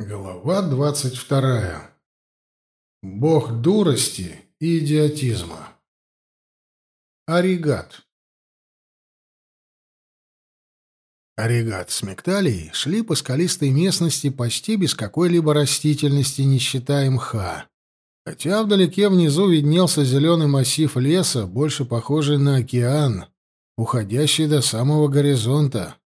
Глава двадцать вторая. Бог дурости и идиотизма. Оригат. Оригат с Мекталией шли по скалистой местности почти без какой-либо растительности, не считая мха. Хотя вдалеке внизу виднелся зеленый массив леса, больше похожий на океан, уходящий до самого горизонта.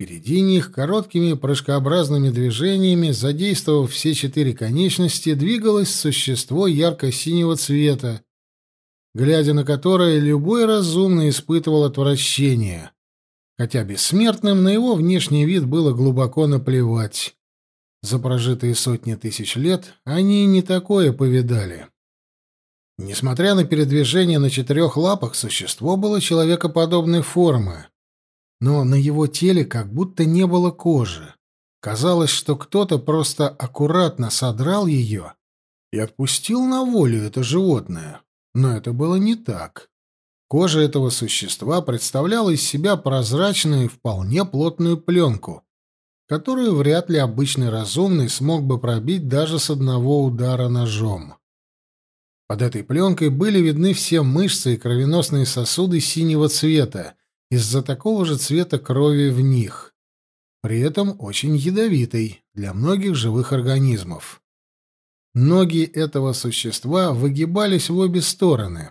Впереди них короткими прыжкообразными движениями, задействовав все четыре конечности, двигалось существо ярко-синего цвета, глядя на которое любой разумный испытывал отвращение, хотя бессмертным на его внешний вид было глубоко наплевать. За прожитые сотни тысяч лет они не такое повидали. Несмотря на передвижение на четырех лапах, существо было человекоподобной формы — но на его теле как будто не было кожи. Казалось, что кто-то просто аккуратно содрал ее и отпустил на волю это животное. Но это было не так. Кожа этого существа представляла из себя прозрачную и вполне плотную пленку, которую вряд ли обычный разумный смог бы пробить даже с одного удара ножом. Под этой пленкой были видны все мышцы и кровеносные сосуды синего цвета, из-за такого же цвета крови в них, при этом очень ядовитой для многих живых организмов. Ноги этого существа выгибались в обе стороны.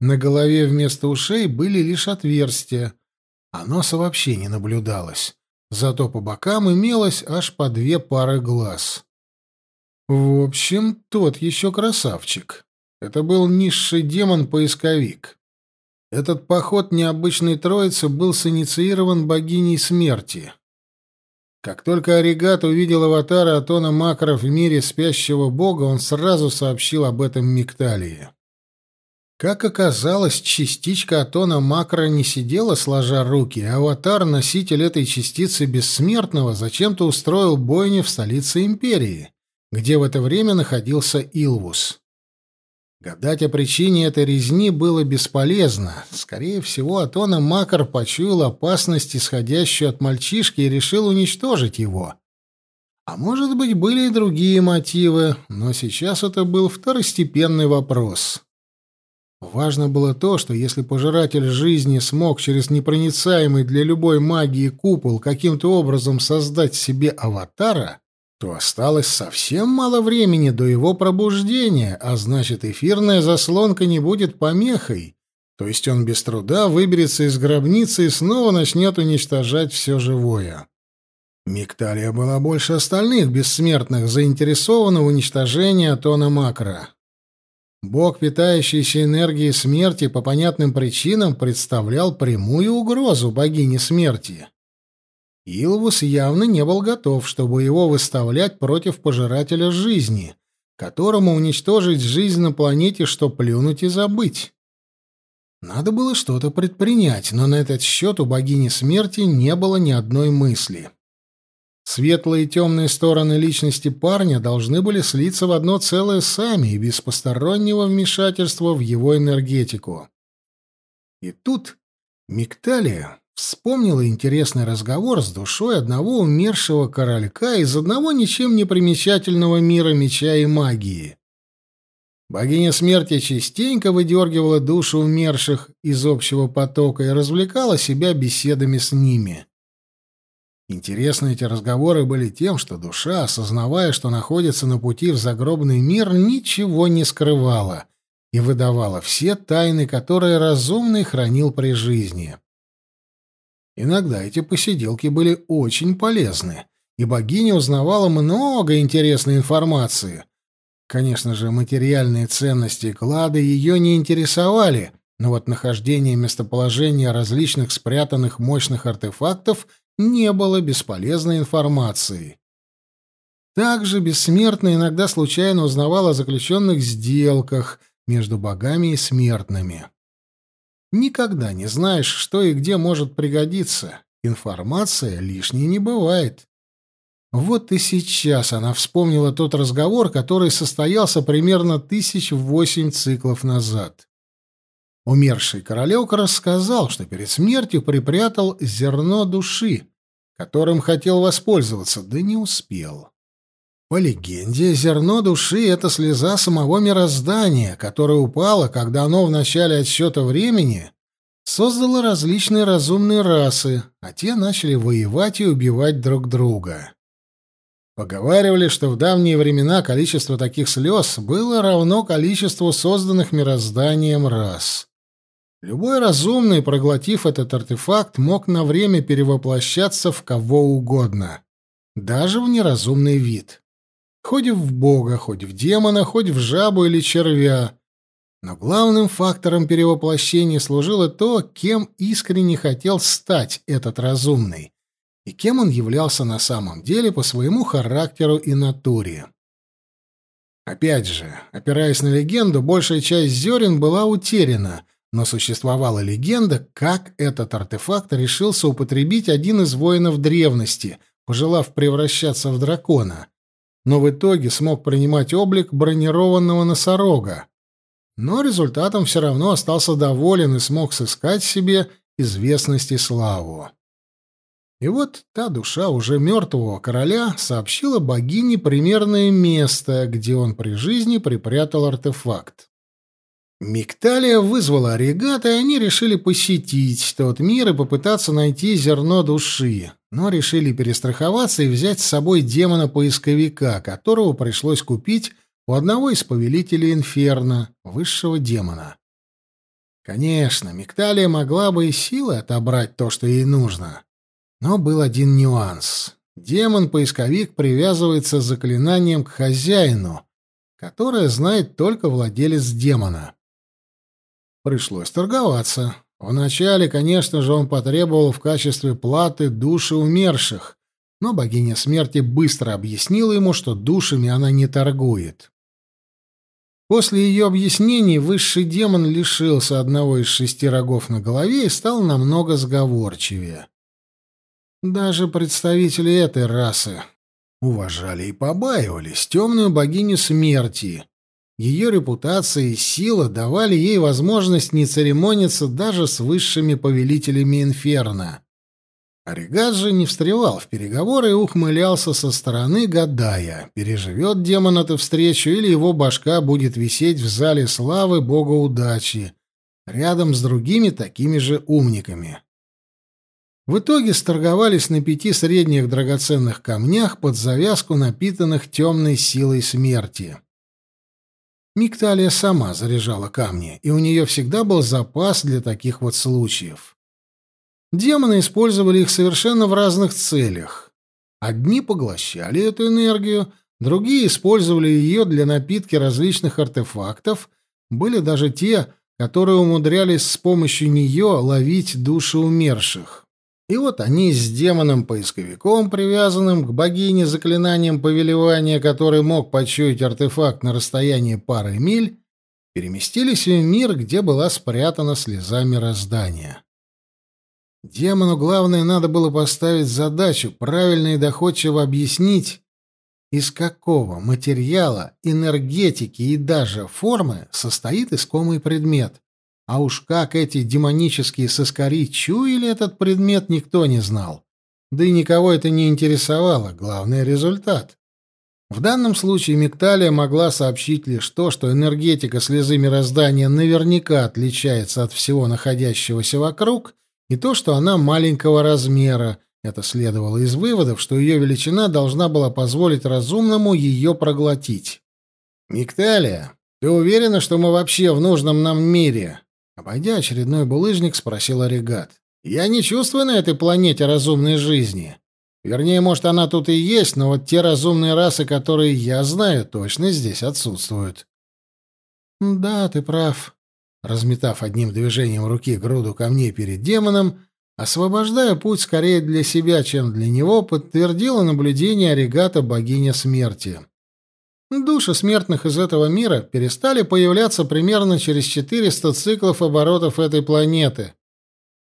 На голове вместо ушей были лишь отверстия, а носа вообще не наблюдалось. Зато по бокам имелось аж по две пары глаз. В общем, тот еще красавчик. Это был низший демон-поисковик. Этот поход необычной троицы был синициирован богиней смерти. Как только Оригат увидел аватара Атона Макро в мире спящего бога, он сразу сообщил об этом Микталии. Как оказалось, частичка Атона Макро не сидела сложа руки, а аватар, носитель этой частицы бессмертного, зачем-то устроил бойню в столице империи, где в это время находился Илвус. Гадать о причине этой резни было бесполезно. Скорее всего, Атона Макар почуял опасность, исходящую от мальчишки, и решил уничтожить его. А может быть, были и другие мотивы, но сейчас это был второстепенный вопрос. Важно было то, что если пожиратель жизни смог через непроницаемый для любой магии купол каким-то образом создать себе аватара, то осталось совсем мало времени до его пробуждения, а значит, эфирная заслонка не будет помехой, то есть он без труда выберется из гробницы и снова начнет уничтожать все живое. Микталия была больше остальных бессмертных заинтересована в уничтожении Атона Макро. Бог, питающийся энергией смерти, по понятным причинам представлял прямую угрозу богине смерти. Илвус явно не был готов, чтобы его выставлять против пожирателя жизни, которому уничтожить жизнь на планете, что плюнуть и забыть. Надо было что-то предпринять, но на этот счет у богини смерти не было ни одной мысли. Светлые и темные стороны личности парня должны были слиться в одно целое сами и без постороннего вмешательства в его энергетику. И тут Микталия Вспомнила интересный разговор с душой одного умершего королька из одного ничем не примечательного мира меча и магии. Богиня смерти частенько выдергивала душу умерших из общего потока и развлекала себя беседами с ними. Интересны эти разговоры были тем, что душа, осознавая, что находится на пути в загробный мир, ничего не скрывала и выдавала все тайны, которые разумный хранил при жизни. Иногда эти посиделки были очень полезны, и богиня узнавала много интересной информации. Конечно же, материальные ценности и клады ее не интересовали, но вот нахождение местоположения различных спрятанных мощных артефактов не было бесполезной информацией. Также бессмертный иногда случайно узнавал о заключенных сделках между богами и смертными. Никогда не знаешь, что и где может пригодиться. Информация лишней не бывает. Вот и сейчас она вспомнила тот разговор, который состоялся примерно тысяч восемь циклов назад. Умерший королек рассказал, что перед смертью припрятал зерно души, которым хотел воспользоваться, да не успел. По легенде, зерно души — это слеза самого мироздания, которая упала, когда оно в начале отсчета времени создало различные разумные расы, а те начали воевать и убивать друг друга. Поговаривали, что в давние времена количество таких слез было равно количеству созданных мирозданием рас. Любой разумный, проглотив этот артефакт, мог на время перевоплощаться в кого угодно, даже в неразумный вид. Хоть в бога, хоть в демона, хоть в жабу или червя. Но главным фактором перевоплощения служило то, кем искренне хотел стать этот разумный, и кем он являлся на самом деле по своему характеру и натуре. Опять же, опираясь на легенду, большая часть зерен была утеряна, но существовала легенда, как этот артефакт решился употребить один из воинов древности, пожелав превращаться в дракона, но в итоге смог принимать облик бронированного носорога. Но результатом все равно остался доволен и смог сыскать себе известность и славу. И вот та душа уже мертвого короля сообщила богине примерное место, где он при жизни припрятал артефакт. Мигталия вызвала регата, и они решили посетить тот мир и попытаться найти зерно души, но решили перестраховаться и взять с собой демона-поисковика, которого пришлось купить у одного из повелителей Инферно, высшего демона. Конечно, Мигталия могла бы и силой отобрать то, что ей нужно, но был один нюанс. Демон-поисковик привязывается заклинанием к хозяину, которое знает только владелец демона. Пришлось торговаться. Вначале, конечно же, он потребовал в качестве платы души умерших, но богиня смерти быстро объяснила ему, что душами она не торгует. После ее объяснений высший демон лишился одного из шести рогов на голове и стал намного сговорчивее. Даже представители этой расы уважали и побаивались темную богиню смерти. Ее репутация и сила давали ей возможность не церемониться даже с высшими повелителями Инферно. Оригат же не встревал в переговоры и ухмылялся со стороны, гадая, переживет демон эту встречу или его башка будет висеть в зале славы бога удачи, рядом с другими такими же умниками. В итоге сторговались на пяти средних драгоценных камнях под завязку напитанных темной силой смерти. Микталия сама заряжала камни, и у нее всегда был запас для таких вот случаев. Демоны использовали их совершенно в разных целях. Одни поглощали эту энергию, другие использовали ее для напитки различных артефактов, были даже те, которые умудрялись с помощью нее ловить души умерших. И вот они с демоном-поисковиком, привязанным к богине заклинанием повелевания, который мог почуять артефакт на расстоянии пары миль, переместились в мир, где была спрятана слеза мироздания. Демону главное надо было поставить задачу правильно и доходчиво объяснить, из какого материала, энергетики и даже формы состоит искомый предмет. А уж как эти демонические соскари чуяли этот предмет, никто не знал. Да и никого это не интересовало, главный результат. В данном случае Мекталия могла сообщить лишь то, что энергетика слезы мироздания наверняка отличается от всего находящегося вокруг, и то, что она маленького размера. Это следовало из выводов, что ее величина должна была позволить разумному ее проглотить. «Мекталия, ты уверена, что мы вообще в нужном нам мире?» Обойдя очередной булыжник, спросил Оригат. «Я не чувствую на этой планете разумной жизни. Вернее, может, она тут и есть, но вот те разумные расы, которые я знаю, точно здесь отсутствуют». «Да, ты прав». Разметав одним движением руки груду камней перед демоном, освобождая путь скорее для себя, чем для него, подтвердила наблюдение Оригата богиня смерти. Души смертных из этого мира перестали появляться примерно через 400 циклов оборотов этой планеты.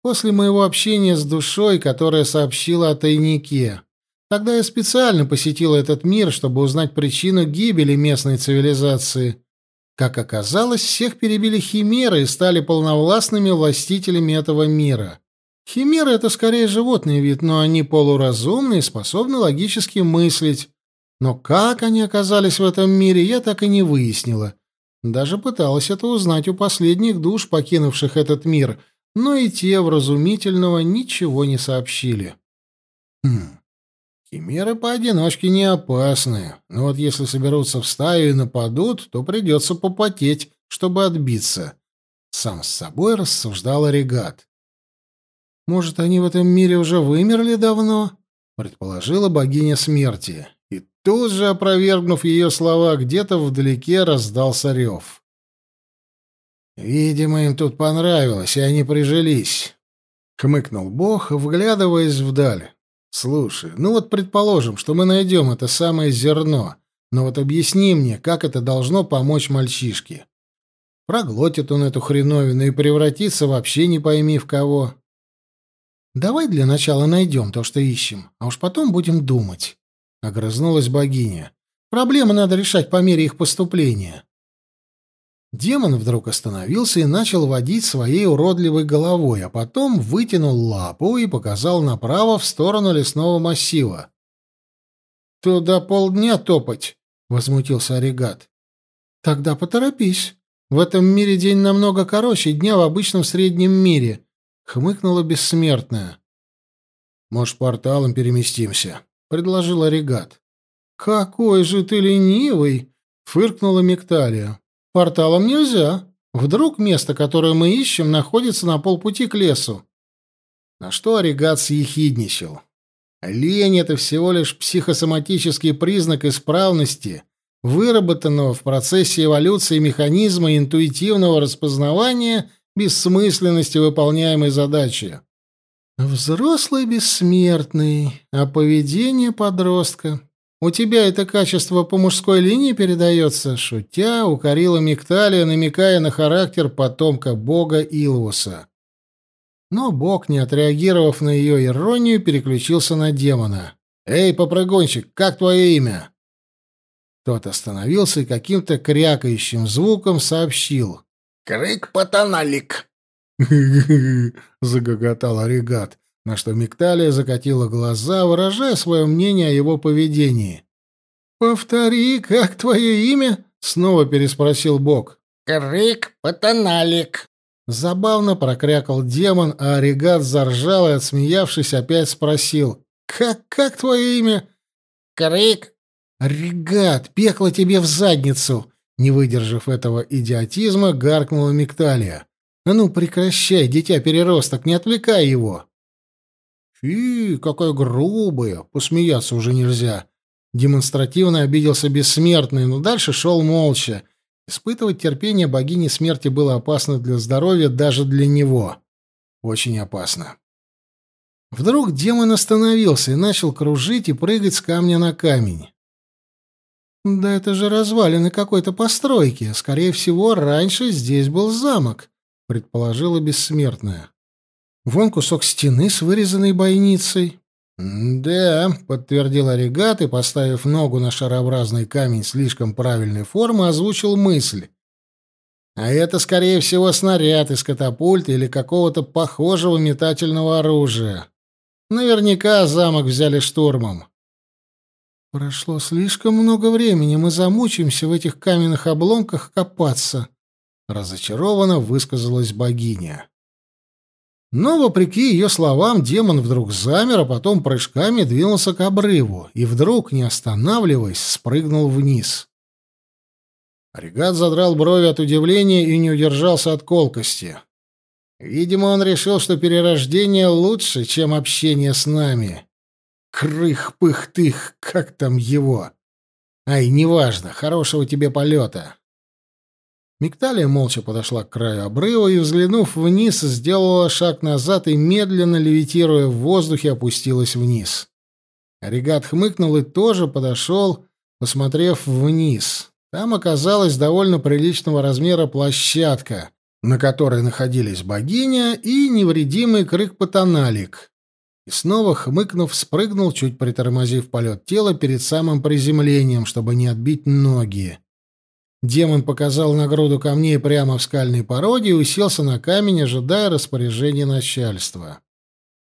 После моего общения с душой, которая сообщила о тайнике. Тогда я специально посетил этот мир, чтобы узнать причину гибели местной цивилизации. Как оказалось, всех перебили химеры и стали полновластными властителями этого мира. Химеры — это скорее животный вид, но они полуразумные и способны логически мыслить, Но как они оказались в этом мире, я так и не выяснила. Даже пыталась это узнать у последних душ, покинувших этот мир, но и те вразумительного ничего не сообщили. Хм. Химеры поодиночке не опасны, но вот если соберутся в стаю и нападут, то придется попотеть, чтобы отбиться. Сам с собой рассуждал Орегат. Может, они в этом мире уже вымерли давно? Предположила богиня смерти. Тут же, опровергнув ее слова, где-то вдалеке раздался рев. «Видимо, им тут понравилось, и они прижились», — хмыкнул бог, вглядываясь вдаль. «Слушай, ну вот предположим, что мы найдем это самое зерно, но вот объясни мне, как это должно помочь мальчишке. Проглотит он эту хреновину и превратится вообще не пойми в кого. Давай для начала найдем то, что ищем, а уж потом будем думать. Огрызнулась богиня. Проблемы надо решать по мере их поступления. Демон вдруг остановился и начал водить своей уродливой головой, а потом вытянул лапу и показал направо в сторону лесного массива. «Туда полдня топать», — возмутился Орегат. «Тогда поторопись. В этом мире день намного короче дня в обычном среднем мире хмыкнула бессмертная. Может, порталом переместимся, предложила Регат. Какой же ты ленивый, фыркнула Мекталия. Порталом нельзя. Вдруг место, которое мы ищем, находится на полпути к лесу. На что Оригат съехидничал. Лень — это всего лишь психосоматический признак исправности, выработанного в процессе эволюции механизма интуитивного распознавания бессмысленности выполняемой задачи. Взрослый бессмертный, а поведение подростка. У тебя это качество по мужской линии передается, шутя, укорила Микталия, намекая на характер потомка бога Илвуса. Но бог, не отреагировав на ее иронию, переключился на демона. «Эй, попрыгунчик, как твое имя?» Тот остановился и каким-то крякающим звуком сообщил. «Крык-патаналик!» загоготал Оригат, на что Микталия закатила глаза, выражая свое мнение о его поведении. «Повтори, как твое имя?» — снова переспросил Бог. «Крык-патаналик!» Забавно прокрякал демон, а Оригат заржал и, отсмеявшись, опять спросил. «Как, как твое имя?» «Крик!» «Регат, пекло тебе в задницу!» Не выдержав этого идиотизма, гаркнула Микталия. «А ну, прекращай, дитя-переросток, не отвлекай его!» «Фи, какая грубая! Посмеяться уже нельзя!» Демонстративно обиделся бессмертный, но дальше шел молча. Испытывать терпение богини смерти было опасно для здоровья даже для него. Очень опасно. Вдруг демон остановился и начал кружить и прыгать с камня на камень. «Да это же развалины какой-то постройки. Скорее всего, раньше здесь был замок», — предположила бессмертная. «Вон кусок стены с вырезанной бойницей». «Да», — подтвердил Оригат и, поставив ногу на шарообразный камень слишком правильной формы, озвучил мысль. «А это, скорее всего, снаряд из катапульты или какого-то похожего метательного оружия. Наверняка замок взяли штурмом». Прошло слишком много времени, мы замучаемся в этих каменных обломках копаться, разочарованно высказалась богиня. Но, вопреки ее словам, демон вдруг замер, а потом прыжками двинулся к обрыву и вдруг, не останавливаясь, спрыгнул вниз. Регат задрал брови от удивления и не удержался от колкости. Видимо, он решил, что перерождение лучше, чем общение с нами. Крых-пых-тых, как там его? Ай, неважно, хорошего тебе полета. Мигталия молча подошла к краю обрыва и, взглянув вниз, сделала шаг назад и, медленно левитируя в воздухе, опустилась вниз. Регат хмыкнул и тоже подошел, посмотрев вниз. Там оказалась довольно приличного размера площадка, на которой находились богиня и невредимый крык-патаналик и снова, хмыкнув, спрыгнул, чуть притормозив полет тела перед самым приземлением, чтобы не отбить ноги. Демон показал на груду камней прямо в скальной породе и уселся на камень, ожидая распоряжения начальства.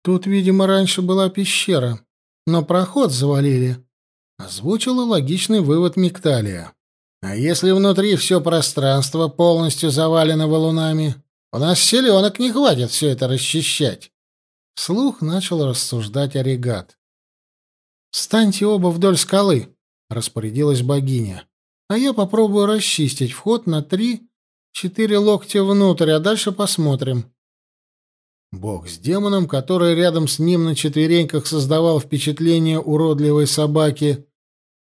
Тут, видимо, раньше была пещера, но проход завалили. — озвучила логичный вывод Микталия. «А если внутри все пространство полностью завалено валунами? У нас селенок не хватит все это расчищать». Вслух начал рассуждать Оригат. «Встаньте оба вдоль скалы», — распорядилась богиня. «А я попробую расчистить вход на три-четыре локтя внутрь, а дальше посмотрим». Бог с демоном, который рядом с ним на четвереньках создавал впечатление уродливой собаки,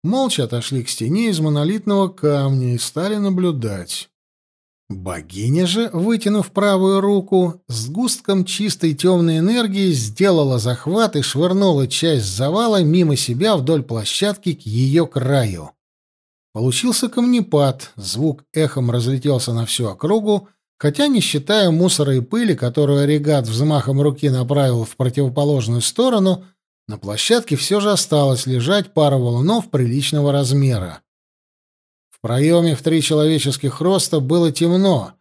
молча отошли к стене из монолитного камня и стали наблюдать. Богиня же, вытянув правую руку, с густком чистой темной энергии сделала захват и швырнула часть завала мимо себя вдоль площадки к ее краю. Получился камнепад, звук эхом разлетелся на всю округу, хотя, не считая мусора и пыли, которую Оригат взмахом руки направил в противоположную сторону, на площадке все же осталось лежать пара валунов приличного размера. В проеме в три человеческих роста было темно,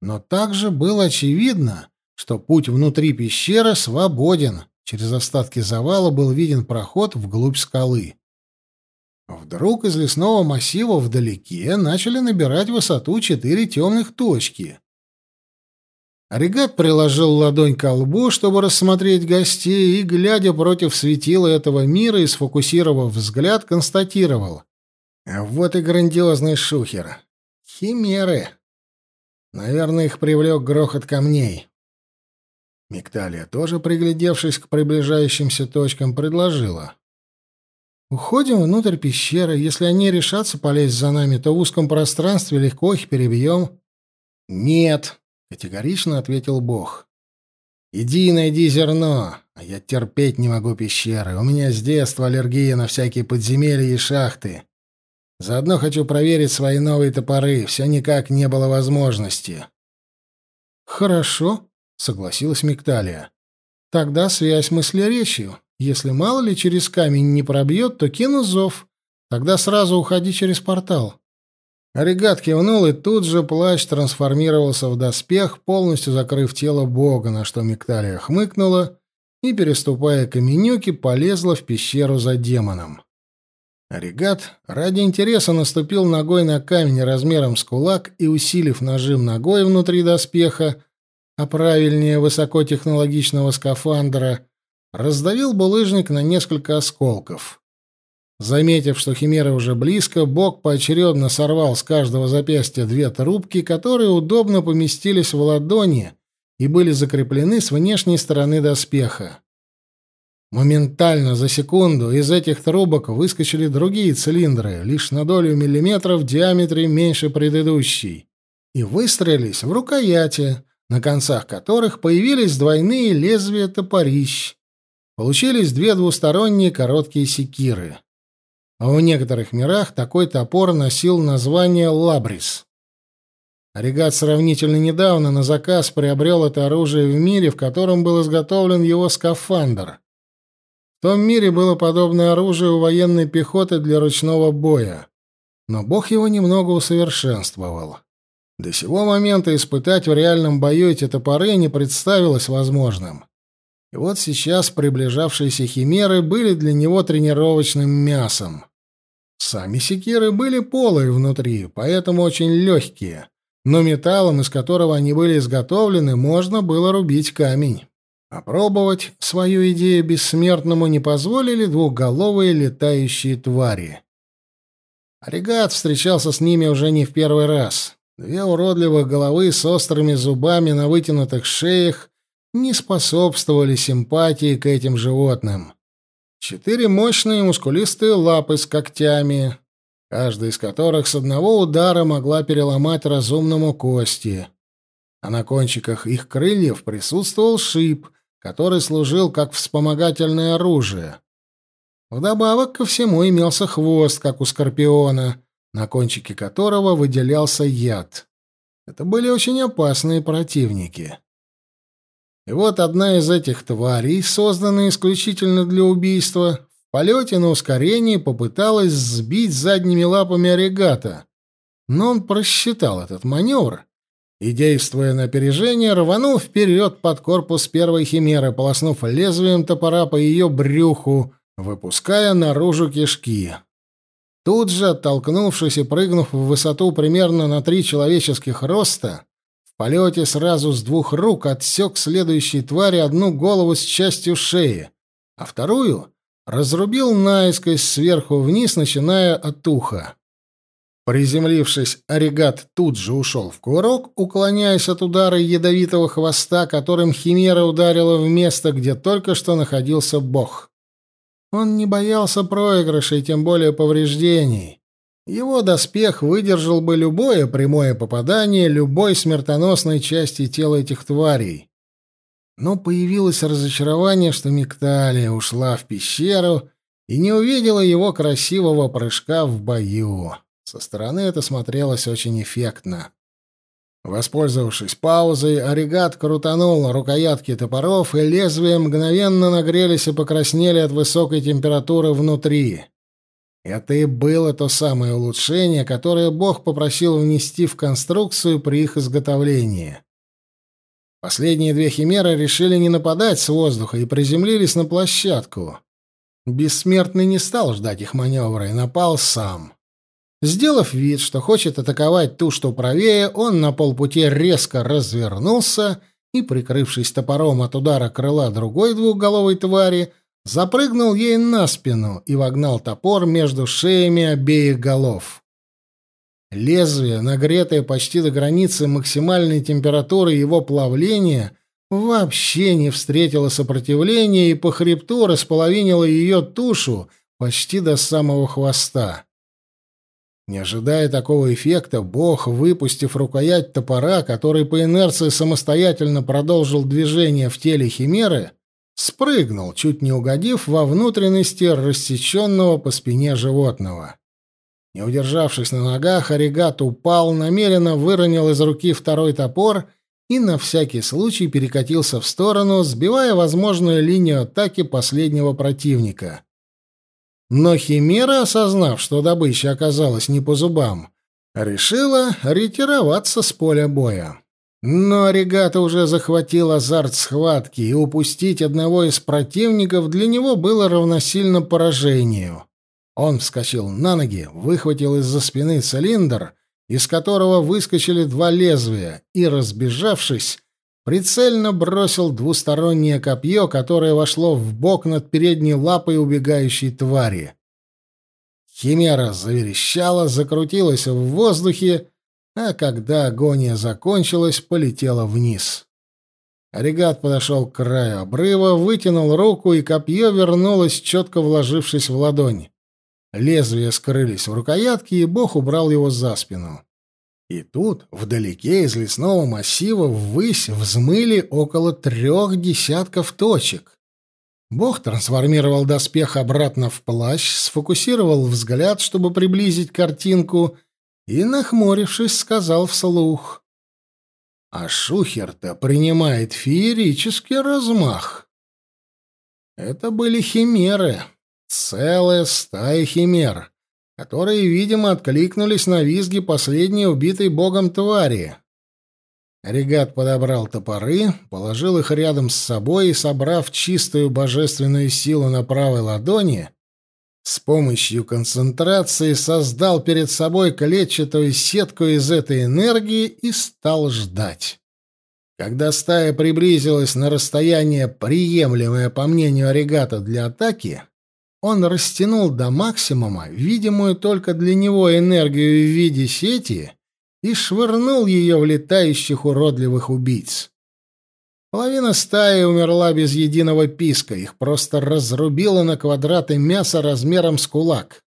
но также было очевидно, что путь внутри пещеры свободен. Через остатки завала был виден проход вглубь скалы. Вдруг из лесного массива вдалеке начали набирать высоту четыре темных точки. Оригат приложил ладонь к лбу, чтобы рассмотреть гостей, и, глядя против светила этого мира и сфокусировав взгляд, констатировал. А вот и грандиозный шухер. Химеры. Наверное, их привлек грохот камней. Мигдалия, тоже приглядевшись к приближающимся точкам, предложила. «Уходим внутрь пещеры. Если они решатся полезть за нами, то в узком пространстве легко их перебьем». «Нет», — категорично ответил Бог. «Иди и найди зерно, а я терпеть не могу пещеры. У меня с детства аллергия на всякие подземелья и шахты. Заодно хочу проверить свои новые топоры. Все никак не было возможности. Хорошо, согласилась Микталия. Тогда связь мысли речью. Если мало ли через камень не пробьет, то кину зов. Тогда сразу уходи через портал. Оригат кивнул, и тут же плащ трансформировался в доспех, полностью закрыв тело бога, на что Микталия хмыкнула и, переступая каменюки, полезла в пещеру за демоном. Регат ради интереса наступил ногой на камень размером с кулак и, усилив нажим ногой внутри доспеха, а правильнее высокотехнологичного скафандра, раздавил булыжник на несколько осколков. Заметив, что химера уже близко, Бог поочередно сорвал с каждого запястья две трубки, которые удобно поместились в ладони и были закреплены с внешней стороны доспеха. Моментально, за секунду, из этих трубок выскочили другие цилиндры, лишь на долю миллиметра в диаметре меньше предыдущей, и выстрелились в рукояти, на концах которых появились двойные лезвия топорищ. Получились две двусторонние короткие секиры. А в некоторых мирах такой топор носил название лабрис. Оригат сравнительно недавно на заказ приобрел это оружие в мире, в котором был изготовлен его скафандр — в том мире было подобное оружие у военной пехоты для ручного боя, но бог его немного усовершенствовал. До сего момента испытать в реальном бою эти топоры не представилось возможным. И вот сейчас приближавшиеся химеры были для него тренировочным мясом. Сами секиры были полые внутри, поэтому очень легкие, но металлом, из которого они были изготовлены, можно было рубить камень. Опробовать свою идею бессмертному не позволили двухголовые летающие твари. Оригат встречался с ними уже не в первый раз. Две уродливых головы с острыми зубами на вытянутых шеях не способствовали симпатии к этим животным. Четыре мощные мускулистые лапы с когтями, каждая из которых с одного удара могла переломать разумному кости. А на кончиках их крыльев присутствовал шип, который служил как вспомогательное оружие. Вдобавок ко всему имелся хвост, как у скорпиона, на кончике которого выделялся яд. Это были очень опасные противники. И вот одна из этих тварей, созданная исключительно для убийства, в полете на ускорении попыталась сбить задними лапами орегата. Но он просчитал этот маневр и, действуя на опережение, рванул вперед под корпус первой химеры, полоснув лезвием топора по ее брюху, выпуская наружу кишки. Тут же, оттолкнувшись и прыгнув в высоту примерно на три человеческих роста, полете сразу с двух рук отсек следующей твари одну голову с частью шеи, а вторую разрубил наискось сверху вниз, начиная от уха. Приземлившись, Оригат тут же ушел в курок, уклоняясь от удара ядовитого хвоста, которым Химера ударила в место, где только что находился бог. Он не боялся проигрышей, тем более повреждений. Его доспех выдержал бы любое прямое попадание любой смертоносной части тела этих тварей. Но появилось разочарование, что Микталия ушла в пещеру и не увидела его красивого прыжка в бою. Со стороны это смотрелось очень эффектно. Воспользовавшись паузой, Оригат крутанул рукоятки топоров, и лезвия мгновенно нагрелись и покраснели от высокой температуры внутри. Это и было то самое улучшение, которое Бог попросил внести в конструкцию при их изготовлении. Последние две химеры решили не нападать с воздуха и приземлились на площадку. Бессмертный не стал ждать их маневра и напал сам. Сделав вид, что хочет атаковать ту, что правее, он на полпути резко развернулся и, прикрывшись топором от удара крыла другой двухголовой твари, запрыгнул ей на спину и вогнал топор между шеями обеих голов. Лезвие, нагретое почти до границы максимальной температуры его плавления, вообще не встретило сопротивления и по хребту располовинило ее тушу почти до самого хвоста. Не ожидая такого эффекта, бог, выпустив рукоять топора, который по инерции самостоятельно продолжил движение в теле химеры, спрыгнул, чуть не угодив во внутренности рассеченного по спине животного. Не удержавшись на ногах, Оригат упал, намеренно выронил из руки второй топор и на всякий случай перекатился в сторону, сбивая возможную линию атаки последнего противника. Но Химера, осознав, что добыча оказалась не по зубам, решила ретироваться с поля боя. Но Регата уже захватил азарт схватки, и упустить одного из противников для него было равносильно поражению. Он вскочил на ноги, выхватил из-за спины цилиндр, из которого выскочили два лезвия, и, разбежавшись, прицельно бросил двустороннее копье, которое вошло в бок над передней лапой убегающей твари. Химера заверещала, закрутилась в воздухе, а когда агония закончилась, полетела вниз. Оригат подошел к краю обрыва, вытянул руку, и копье вернулось, четко вложившись в ладонь. Лезвия скрылись в рукоятке, и бог убрал его за спину. И тут, вдалеке из лесного массива, ввысь взмыли около трех десятков точек. Бог трансформировал доспех обратно в плащ, сфокусировал взгляд, чтобы приблизить картинку, и, нахмурившись, сказал вслух. «А Шухер-то принимает феерический размах». Это были химеры, целая стая химер которые, видимо, откликнулись на визги последней убитой богом твари. Регат подобрал топоры, положил их рядом с собой и, собрав чистую божественную силу на правой ладони, с помощью концентрации создал перед собой клетчатую сетку из этой энергии и стал ждать. Когда стая приблизилась на расстояние, приемлемое по мнению Орегата для атаки, он растянул до максимума видимую только для него энергию в виде сети и швырнул ее в летающих уродливых убийц. Половина стаи умерла без единого писка, их просто разрубило на квадраты мяса размером с кулак.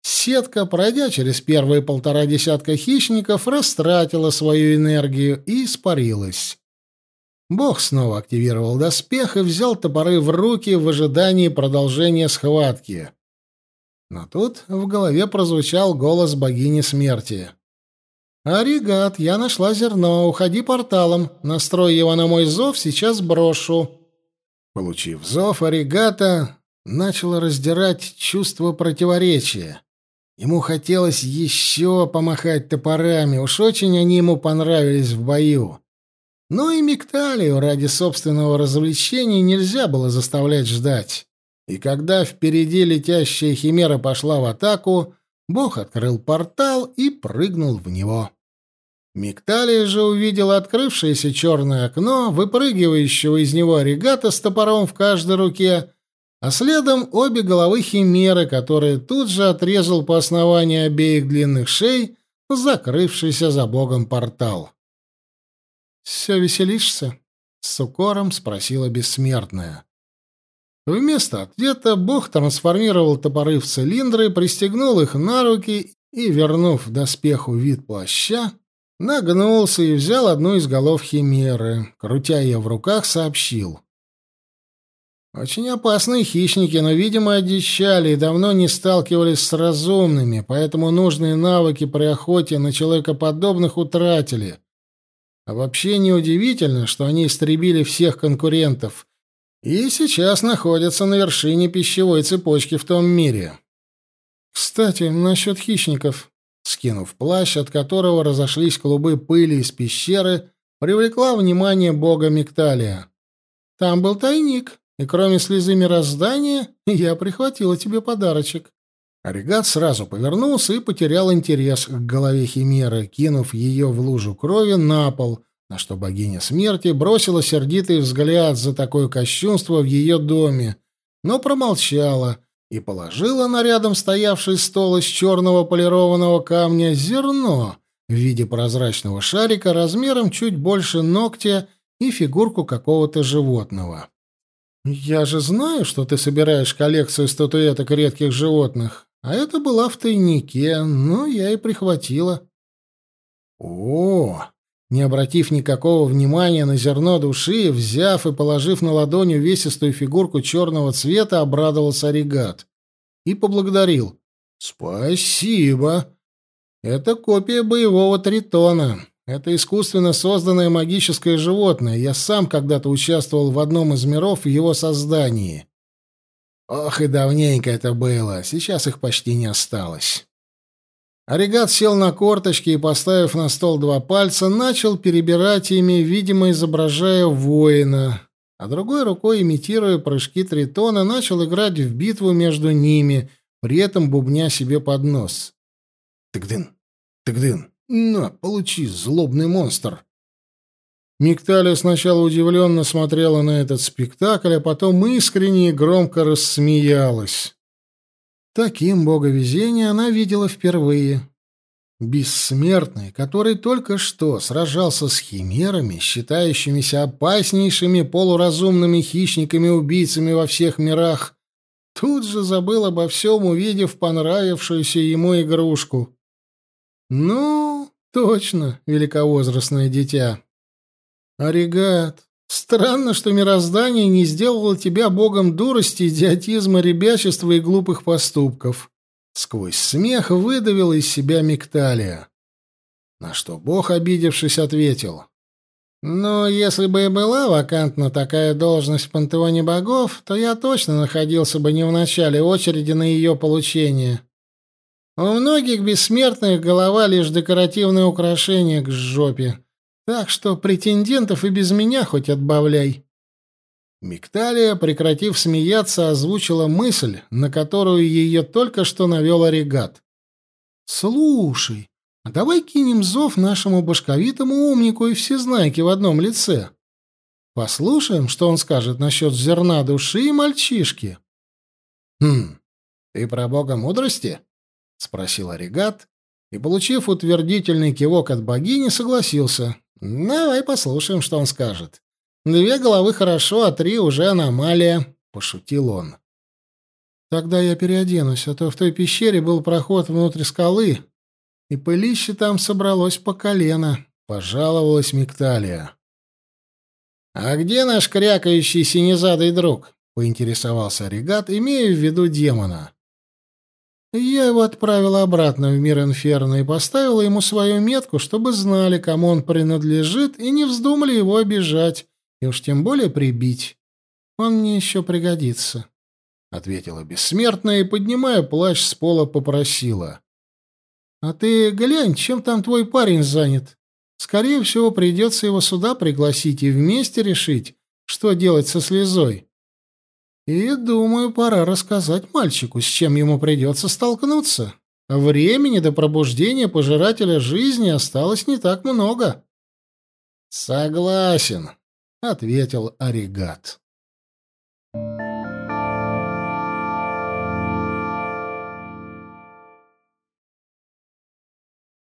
Сетка, пройдя через первые полтора десятка хищников, растратила свою энергию и испарилась. Бог снова активировал доспех и взял топоры в руки в ожидании продолжения схватки. Но тут в голове прозвучал голос богини смерти. «Аригат, я нашла зерно, уходи порталом, настрой его на мой зов, сейчас брошу». Получив зов, Аригата начало раздирать чувство противоречия. Ему хотелось еще помахать топорами, уж очень они ему понравились в бою. Но и Микталию ради собственного развлечения нельзя было заставлять ждать. И когда впереди летящая химера пошла в атаку, Бог открыл портал и прыгнул в него. Мигталия же увидел открывшееся черное окно, выпрыгивающего из него оригата с топором в каждой руке, а следом обе головы химеры, которые тут же отрезал по основанию обеих длинных шей закрывшийся за богом портал. «Все веселишься?» — с укором спросила бессмертная. Вместо ответа бог трансформировал топоры в цилиндры, пристегнул их на руки и, вернув доспеху вид плаща, нагнулся и взял одну из голов химеры. Крутя ее в руках, сообщил. Очень опасные хищники, но, видимо, одичали и давно не сталкивались с разумными, поэтому нужные навыки при охоте на человекоподобных утратили. А вообще неудивительно, что они истребили всех конкурентов и сейчас находятся на вершине пищевой цепочки в том мире. Кстати, насчет хищников. Скинув плащ, от которого разошлись клубы пыли из пещеры, привлекла внимание бога Микталия. Там был тайник, и кроме слезы мироздания, я прихватила тебе подарочек. Оригат сразу повернулся и потерял интерес к голове Химеры, кинув ее в лужу крови на пол, на что богиня смерти бросила сердитый взгляд за такое кощунство в ее доме, но промолчала и положила на рядом стоявший стол из черного полированного камня зерно в виде прозрачного шарика размером чуть больше ногтя и фигурку какого-то животного. «Я же знаю, что ты собираешь коллекцию статуэток редких животных, а это была в тайнике, но я и прихватила». «О!» Не обратив никакого внимания на зерно души, взяв и положив на ладонь увесистую фигурку черного цвета, обрадовался Оригат и поблагодарил. «Спасибо! Это копия боевого тритона. Это искусственно созданное магическое животное. Я сам когда-то участвовал в одном из миров в его создании. Ох, и давненько это было. Сейчас их почти не осталось. Оригат сел на корточки и, поставив на стол два пальца, начал перебирать ими, видимо, изображая воина, а другой рукой, имитируя прыжки тритона, начал играть в битву между ними, при этом бубня себе под нос. «Тыгдын! Тыгдын! «На, получи, злобный монстр!» Мигталия сначала удивленно смотрела на этот спектакль, а потом искренне и громко рассмеялась. Таким боговезение она видела впервые. Бессмертный, который только что сражался с химерами, считающимися опаснейшими полуразумными хищниками-убийцами во всех мирах, тут же забыл обо всем, увидев понравившуюся ему игрушку. «Ну, точно, великовозрастное дитя. Оригат, странно, что мироздание не сделало тебя богом дурости, идиотизма, ребячества и глупых поступков». Сквозь смех выдавил из себя Микталия. На что бог, обидевшись, ответил. «Ну, если бы и была вакантна такая должность в пантеоне богов, то я точно находился бы не в начале очереди на ее получение. У многих бессмертных голова лишь декоративное украшение к жопе. Так что претендентов и без меня хоть отбавляй. Микталия, прекратив смеяться, озвучила мысль, на которую ее только что навел оригат. «Слушай, а давай кинем зов нашему башковитому умнику и всезнайке в одном лице. Послушаем, что он скажет насчет зерна души и мальчишки». «Хм, ты про бога мудрости?» — спросил Оригат, и, получив утвердительный кивок от богини, согласился. «Давай послушаем, что он скажет. Две головы хорошо, а три уже аномалия», — пошутил он. «Тогда я переоденусь, а то в той пещере был проход внутрь скалы, и пылище там собралось по колено», — пожаловалась Микталия. «А где наш крякающий синезадый друг?» — поинтересовался Оригат, имея в виду демона. Я его отправила обратно в мир Инферно и поставила ему свою метку, чтобы знали, кому он принадлежит, и не вздумали его обижать, и уж тем более прибить. Он мне еще пригодится», — ответила бессмертная и, поднимая плащ с пола, попросила. «А ты глянь, чем там твой парень занят. Скорее всего, придется его сюда пригласить и вместе решить, что делать со слезой». И, думаю, пора рассказать мальчику, с чем ему придется столкнуться. Времени до пробуждения пожирателя жизни осталось не так много. Согласен, ответил Оригат.